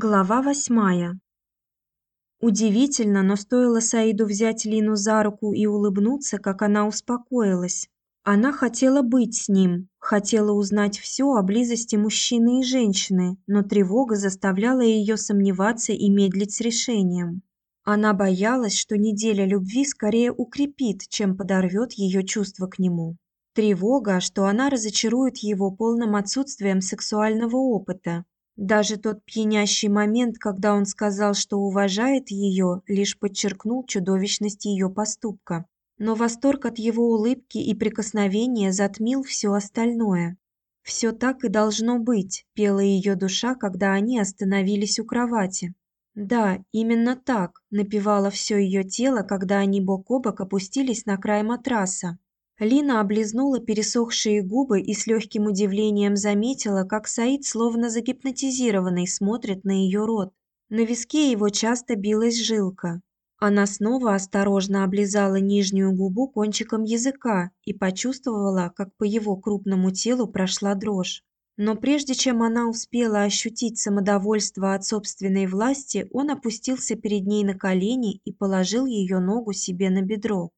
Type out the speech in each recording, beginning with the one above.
Глава восьмая. Удивительно, но стоило Саиду взять Лину за руку и улыбнуться, как она успокоилась. Она хотела быть с ним, хотела узнать все о близости мужчины и женщины, но тревога заставляла ее сомневаться и медлить с решением. Она боялась, что неделя любви скорее укрепит, чем подорвет ее чувства к нему. Тревога, что она разочарует его полным отсутствием сексуального опыта, даже тот пьянящий момент, когда он сказал, что уважает ее, лишь подчеркнул чудовищность ее поступка. Но восторг от его улыбки и прикосновения затмил все остальное. Все так и должно быть, пела ее душа, когда они остановились у кровати. Да, именно так, напевало все ее тело, когда они бок о бок опустились на край матраса. Лина облизнула пересохшие губы и с легким удивлением заметила, как Саид словно загипнотизированный смотрит на ее рот. На виске его часто билась жилка. Она снова осторожно облизала нижнюю губу кончиком языка и почувствовала, как по его крупному телу прошла дрожь. Но прежде чем она успела ощутить самодовольство от собственной власти, он опустился перед ней на колени и положил ее ногу себе на бедро.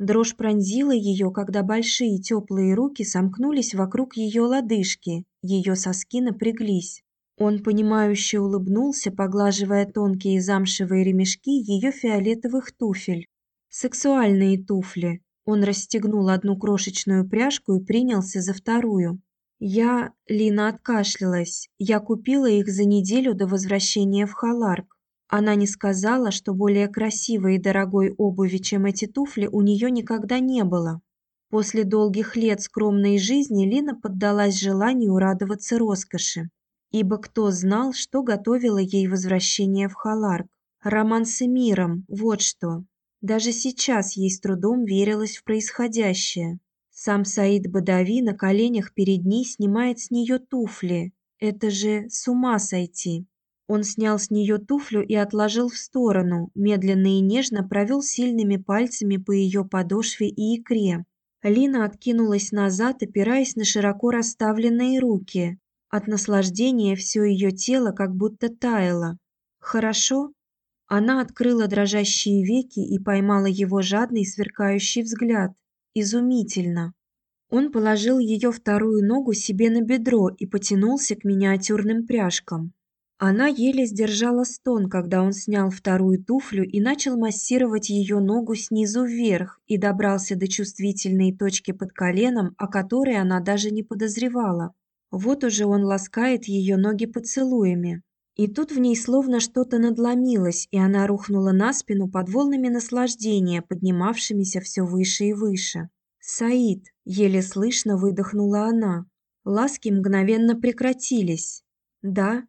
Дрожь пронзила ее, когда большие теплые руки сомкнулись вокруг ее лодыжки, ее соски напряглись. Он понимающе улыбнулся, поглаживая тонкие замшевые ремешки ее фиолетовых туфель. Сексуальные туфли. Он расстегнул одну крошечную пряжку и принялся за вторую. Я, Лина откашлялась. Я купила их за неделю до возвращения в Халарк. Она не сказала, что более красивой и дорогой обуви, чем эти туфли, у нее никогда не было. После долгих лет скромной жизни Лина поддалась желанию радоваться роскоши, ибо кто знал, что готовило ей возвращение в Халарк. Роман с Эмиром, вот что. Даже сейчас ей с трудом верилось в происходящее. Сам Саид Бадави на коленях перед ней снимает с нее туфли. Это же с ума сойти. Он снял с нее туфлю и отложил в сторону, медленно и нежно провел сильными пальцами по ее подошве и икре. Лина откинулась назад, опираясь на широко расставленные руки. От наслаждения все ее тело как будто таяло. Хорошо? Она открыла дрожащие веки и поймала его жадный сверкающий взгляд. Изумительно. Он положил ее вторую ногу себе на бедро и потянулся к миниатюрным пряжкам. Она еле сдержала стон, когда он снял вторую туфлю и начал массировать ее ногу снизу вверх и добрался до чувствительной точки под коленом, о которой она даже не подозревала. Вот уже он ласкает ее ноги поцелуями. И тут в ней словно что-то надломилось, и она рухнула на спину под волнами наслаждения, поднимавшимися все выше и выше. «Саид!» – еле слышно выдохнула она. Ласки мгновенно прекратились. «Да,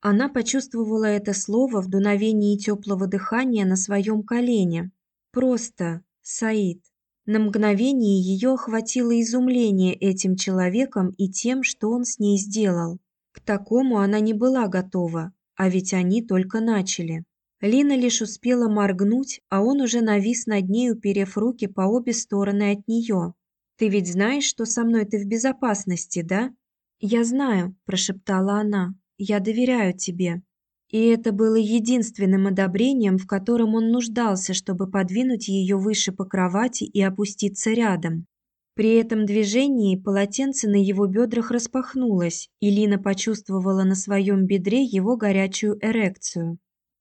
она почувствовала это слово в дуновении теплого дыхания на своем колене. Просто Саид. На мгновение ее охватило изумление этим человеком и тем, что он с ней сделал. К такому она не была готова, а ведь они только начали. Лина лишь успела моргнуть, а он уже навис над ней, уперев руки по обе стороны от нее. Ты ведь знаешь, что со мной ты в безопасности, да? Я знаю, прошептала она. Я доверяю тебе. И это было единственным одобрением, в котором он нуждался, чтобы подвинуть ее выше по кровати и опуститься рядом. При этом движении полотенце на его бедрах распахнулось, и Лина почувствовала на своем бедре его горячую эрекцию.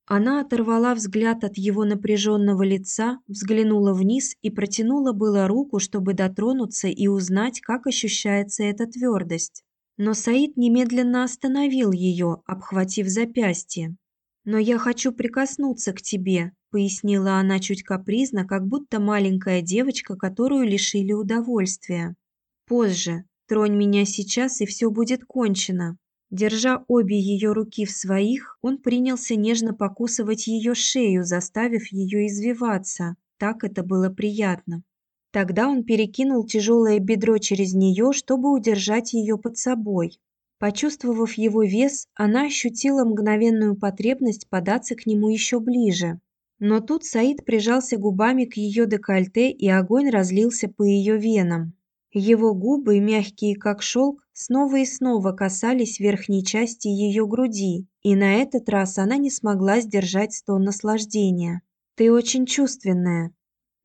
Она оторвала взгляд от его напряженного лица, взглянула вниз и протянула было руку, чтобы дотронуться и узнать, как ощущается эта твердость. Но Саид немедленно остановил ее, обхватив запястье. «Но я хочу прикоснуться к тебе», – пояснила она чуть капризно, как будто маленькая девочка, которую лишили удовольствия. «Позже. Тронь меня сейчас, и все будет кончено». Держа обе ее руки в своих, он принялся нежно покусывать ее шею, заставив ее извиваться. Так это было приятно. Тогда он перекинул тяжелое бедро через нее, чтобы удержать ее под собой. Почувствовав его вес, она ощутила мгновенную потребность податься к нему еще ближе. Но тут Саид прижался губами к ее декольте, и огонь разлился по ее венам. Его губы, мягкие как шелк, снова и снова касались верхней части ее груди, и на этот раз она не смогла сдержать стон наслаждения. «Ты очень чувственная».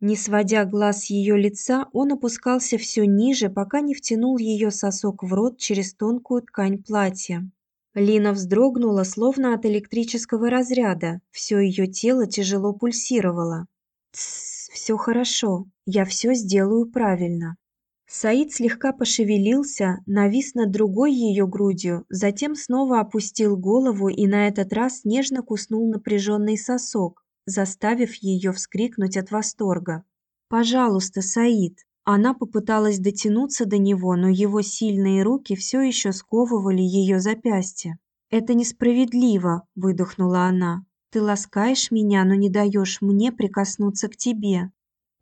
Не сводя глаз с ее лица, он опускался все ниже, пока не втянул ее сосок в рот через тонкую ткань платья. Лина вздрогнула, словно от электрического разряда. Все ее тело тяжело пульсировало. «Тссс, все хорошо. Я все сделаю правильно». Саид слегка пошевелился, навис над другой ее грудью, затем снова опустил голову и на этот раз нежно куснул напряженный сосок, заставив ее вскрикнуть от восторга. «Пожалуйста, Саид!» Она попыталась дотянуться до него, но его сильные руки все еще сковывали ее запястье. «Это несправедливо», – выдохнула она. «Ты ласкаешь меня, но не даешь мне прикоснуться к тебе.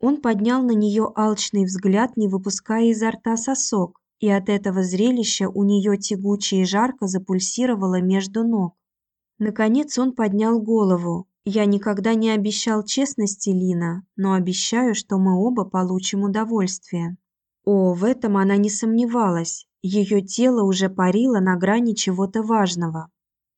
Он поднял на нее алчный взгляд, не выпуская изо рта сосок, и от этого зрелища у нее тягуче и жарко запульсировало между ног. Наконец он поднял голову. Я никогда не обещал честности, Лина, но обещаю, что мы оба получим удовольствие. О, в этом она не сомневалась. Ее тело уже парило на грани чего-то важного.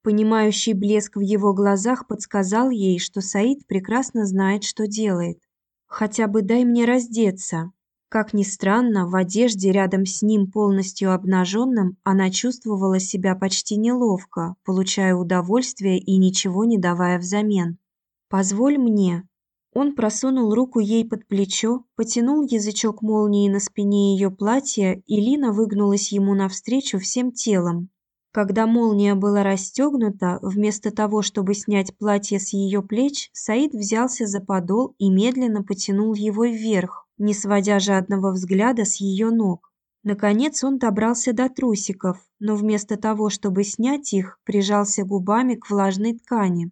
Понимающий блеск в его глазах подсказал ей, что Саид прекрасно знает, что делает. Хотя бы дай мне раздеться. Как ни странно, в одежде рядом с ним полностью обнаженным она чувствовала себя почти неловко, получая удовольствие и ничего не давая взамен. Позволь мне. Он просунул руку ей под плечо, потянул язычок молнии на спине ее платья, и Лина выгнулась ему навстречу всем телом, когда молния была расстегнута, вместо того, чтобы снять платье с ее плеч, Саид взялся за подол и медленно потянул его вверх, не сводя жадного взгляда с ее ног. Наконец он добрался до трусиков, но вместо того, чтобы снять их, прижался губами к влажной ткани.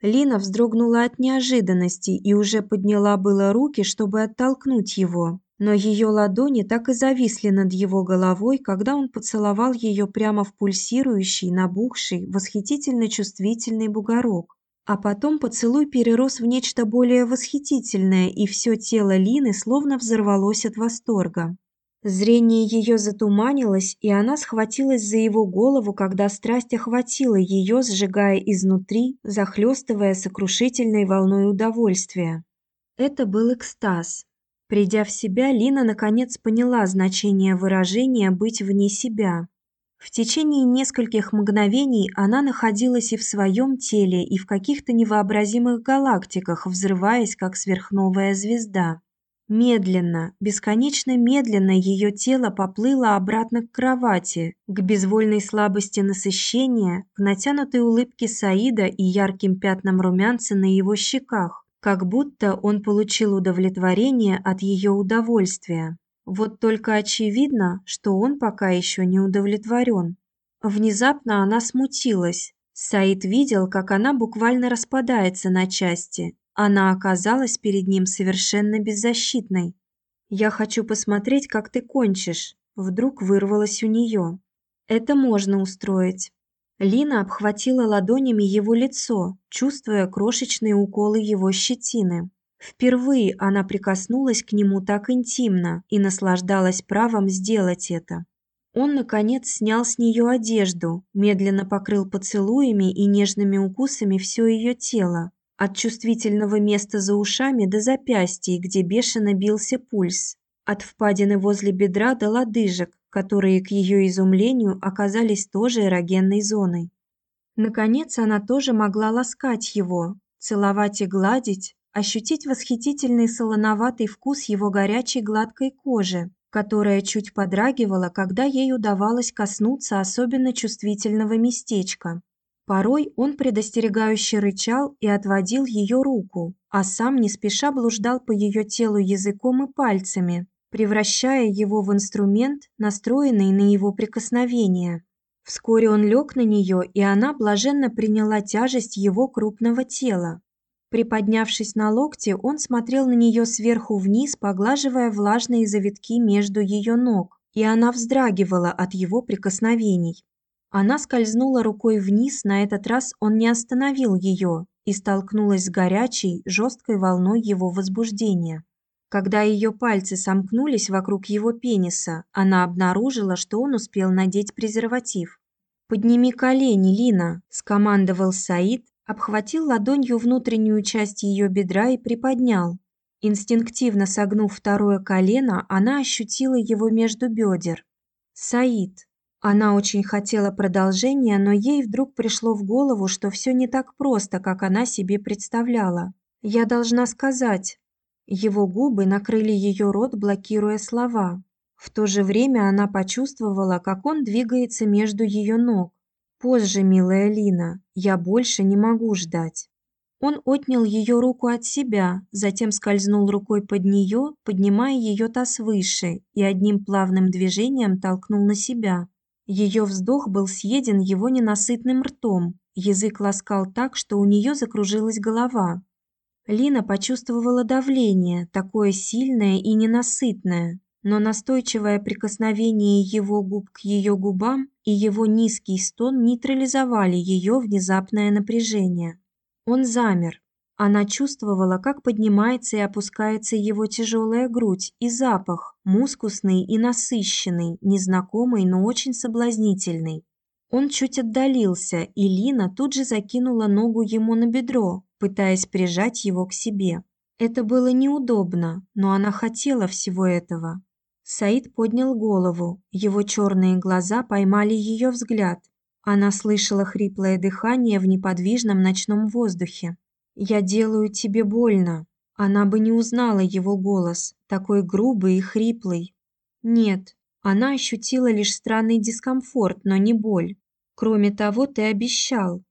Лина вздрогнула от неожиданности и уже подняла было руки, чтобы оттолкнуть его, но ее ладони так и зависли над его головой, когда он поцеловал ее прямо в пульсирующий, набухший, восхитительно чувствительный бугорок. А потом поцелуй перерос в нечто более восхитительное, и все тело Лины словно взорвалось от восторга. Зрение ее затуманилось, и она схватилась за его голову, когда страсть охватила ее, сжигая изнутри, захлестывая сокрушительной волной удовольствия. Это был экстаз, Придя в себя, Лина наконец поняла значение выражения «быть вне себя». В течение нескольких мгновений она находилась и в своем теле, и в каких-то невообразимых галактиках, взрываясь как сверхновая звезда. Медленно, бесконечно медленно ее тело поплыло обратно к кровати, к безвольной слабости насыщения, к натянутой улыбке Саида и ярким пятнам румянца на его щеках как будто он получил удовлетворение от ее удовольствия. Вот только очевидно, что он пока еще не удовлетворен. Внезапно она смутилась. Саид видел, как она буквально распадается на части. Она оказалась перед ним совершенно беззащитной. «Я хочу посмотреть, как ты кончишь», – вдруг вырвалось у нее. «Это можно устроить. Лина обхватила ладонями его лицо, чувствуя крошечные уколы его щетины. Впервые она прикоснулась к нему так интимно и наслаждалась правом сделать это. Он наконец снял с нее одежду, медленно покрыл поцелуями и нежными укусами все ее тело, от чувствительного места за ушами до запястья, где бешено бился пульс, от впадины возле бедра до лодыжек, которые, к ее изумлению, оказались тоже эрогенной зоной. Наконец, она тоже могла ласкать его, целовать и гладить, ощутить восхитительный солоноватый вкус его горячей гладкой кожи, которая чуть подрагивала, когда ей удавалось коснуться особенно чувствительного местечка. Порой он предостерегающе рычал и отводил ее руку, а сам не спеша блуждал по ее телу языком и пальцами, превращая его в инструмент, настроенный на его прикосновение. Вскоре он лег на нее, и она блаженно приняла тяжесть его крупного тела. Приподнявшись на локте, он смотрел на нее сверху вниз, поглаживая влажные завитки между ее ног, и она вздрагивала от его прикосновений. Она скользнула рукой вниз, на этот раз он не остановил ее и столкнулась с горячей, жесткой волной его возбуждения. Когда ее пальцы сомкнулись вокруг его пениса, она обнаружила, что он успел надеть презерватив. «Подними колени, Лина», – скомандовал Саид, обхватил ладонью внутреннюю часть ее бедра и приподнял. Инстинктивно согнув второе колено, она ощутила его между бедер. «Саид». Она очень хотела продолжения, но ей вдруг пришло в голову, что все не так просто, как она себе представляла. «Я должна сказать». Его губы накрыли ее рот, блокируя слова. В то же время она почувствовала, как он двигается между ее ног. Позже, милая Лина, я больше не могу ждать. Он отнял ее руку от себя, затем скользнул рукой под нее, поднимая ее таз выше, и одним плавным движением толкнул на себя. Ее вздох был съеден его ненасытным ртом. Язык ласкал так, что у нее закружилась голова. Лина почувствовала давление, такое сильное и ненасытное, но настойчивое прикосновение его губ к ее губам и его низкий стон нейтрализовали ее внезапное напряжение. Он замер. Она чувствовала, как поднимается и опускается его тяжелая грудь и запах, мускусный и насыщенный, незнакомый, но очень соблазнительный. Он чуть отдалился, и Лина тут же закинула ногу ему на бедро, пытаясь прижать его к себе. Это было неудобно, но она хотела всего этого. Саид поднял голову, его черные глаза поймали ее взгляд. Она слышала хриплое дыхание в неподвижном ночном воздухе. «Я делаю тебе больно». Она бы не узнала его голос, такой грубый и хриплый. Нет, она ощутила лишь странный дискомфорт, но не боль. Кроме того, ты обещал.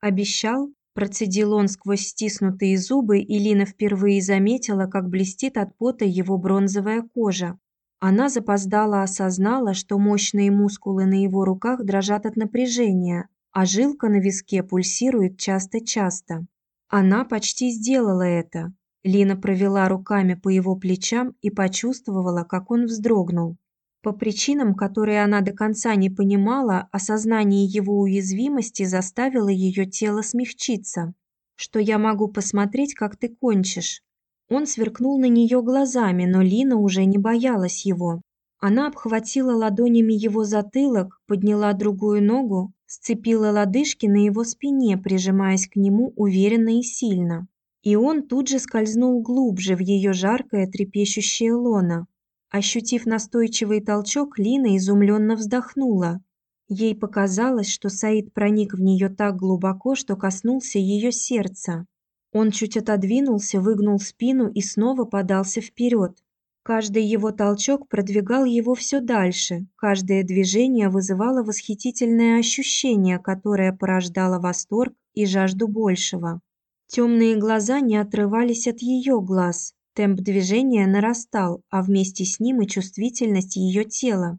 Обещал? Процедил он сквозь стиснутые зубы, и Лина впервые заметила, как блестит от пота его бронзовая кожа. Она запоздала осознала, что мощные мускулы на его руках дрожат от напряжения, а жилка на виске пульсирует часто-часто. Она почти сделала это. Лина провела руками по его плечам и почувствовала, как он вздрогнул. По причинам, которые она до конца не понимала, осознание его уязвимости заставило ее тело смягчиться. Что я могу посмотреть, как ты кончишь, он сверкнул на нее глазами, но Лина уже не боялась его. Она обхватила ладонями его затылок, подняла другую ногу, сцепила лодыжки на его спине, прижимаясь к нему уверенно и сильно. И он тут же скользнул глубже в ее жаркое трепещущее лоно. Ощутив настойчивый толчок, Лина изумленно вздохнула. Ей показалось, что Саид проник в нее так глубоко, что коснулся ее сердца. Он чуть отодвинулся, выгнул спину и снова подался вперед. Каждый его толчок продвигал его все дальше, каждое движение вызывало восхитительное ощущение, которое порождало восторг и жажду большего. Темные глаза не отрывались от ее глаз. Темп движения нарастал, а вместе с ним и чувствительность ее тела.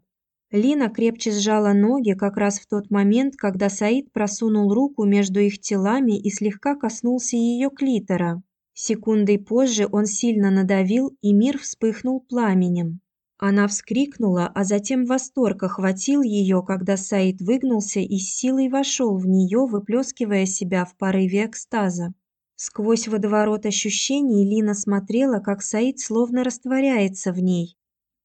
Лина крепче сжала ноги как раз в тот момент, когда Саид просунул руку между их телами и слегка коснулся ее клитора. Секундой позже он сильно надавил, и мир вспыхнул пламенем. Она вскрикнула, а затем восторг охватил ее, когда Саид выгнулся и с силой вошел в нее, выплескивая себя в порыве экстаза. Сквозь водоворот ощущений Лина смотрела, как Саид словно растворяется в ней,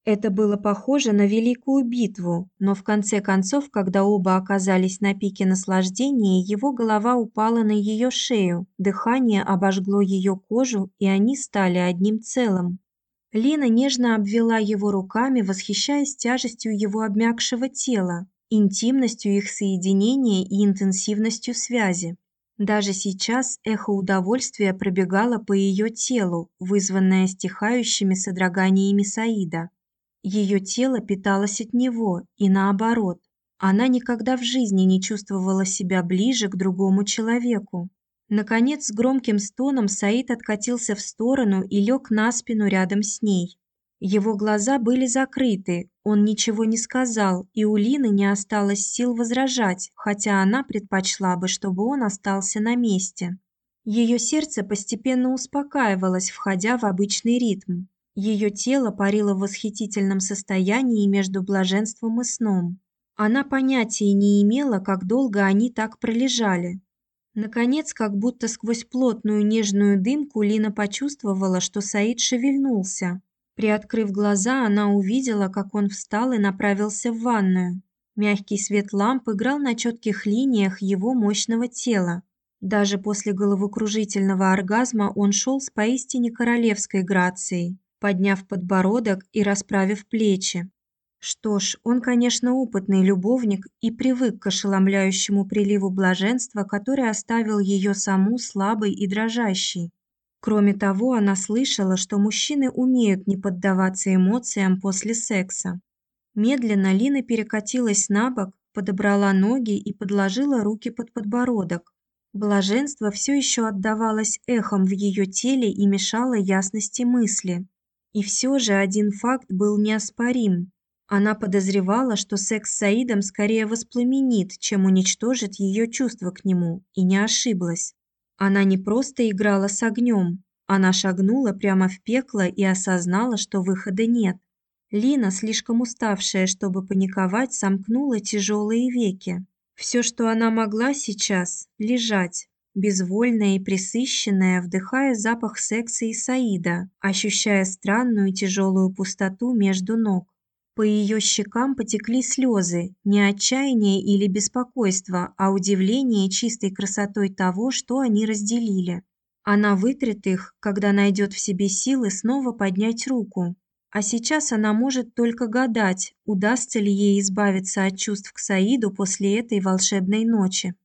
это было похоже на великую битву, но в конце концов, когда оба оказались на пике наслаждения, его голова упала на ее шею, дыхание обожгло ее кожу, и они стали одним целым. Лина нежно обвела его руками, восхищаясь тяжестью его обмякшего тела, интимностью их соединения и интенсивностью связи. Даже сейчас эхо удовольствия пробегало по ее телу, вызванное стихающими содроганиями Саида. Ее тело питалось от него, и наоборот. Она никогда в жизни не чувствовала себя ближе к другому человеку. Наконец, с громким стоном Саид откатился в сторону и лег на спину рядом с ней. Его глаза были закрыты, он ничего не сказал, и у Лины не осталось сил возражать, хотя она предпочла бы, чтобы он остался на месте. Ее сердце постепенно успокаивалось, входя в обычный ритм. Ее тело парило в восхитительном состоянии между блаженством и сном. Она понятия не имела, как долго они так пролежали. Наконец, как будто сквозь плотную нежную дымку, Лина почувствовала, что Саид шевельнулся. Приоткрыв глаза, она увидела, как он встал и направился в ванную. Мягкий свет ламп играл на четких линиях его мощного тела. Даже после головокружительного оргазма он шел с поистине королевской грацией, подняв подбородок и расправив плечи. Что ж, он, конечно, опытный любовник и привык к ошеломляющему приливу блаженства, который оставил ее саму слабой и дрожащей. Кроме того, она слышала, что мужчины умеют не поддаваться эмоциям после секса. Медленно Лина перекатилась на бок, подобрала ноги и подложила руки под подбородок. Блаженство все еще отдавалось эхом в ее теле и мешало ясности мысли. И все же один факт был неоспорим. Она подозревала, что секс с Саидом скорее воспламенит, чем уничтожит ее чувства к нему, и не ошиблась. Она не просто играла с огнем, она шагнула прямо в пекло и осознала, что выхода нет. Лина, слишком уставшая, чтобы паниковать, сомкнула тяжелые веки. Все, что она могла сейчас лежать, безвольная и пресыщенная, вдыхая запах секса и Саида, ощущая странную тяжелую пустоту между ног. По ее щекам потекли слезы, не отчаяния или беспокойства, а удивление чистой красотой того, что они разделили. Она вытрет их, когда найдет в себе силы снова поднять руку. А сейчас она может только гадать, удастся ли ей избавиться от чувств к Саиду после этой волшебной ночи.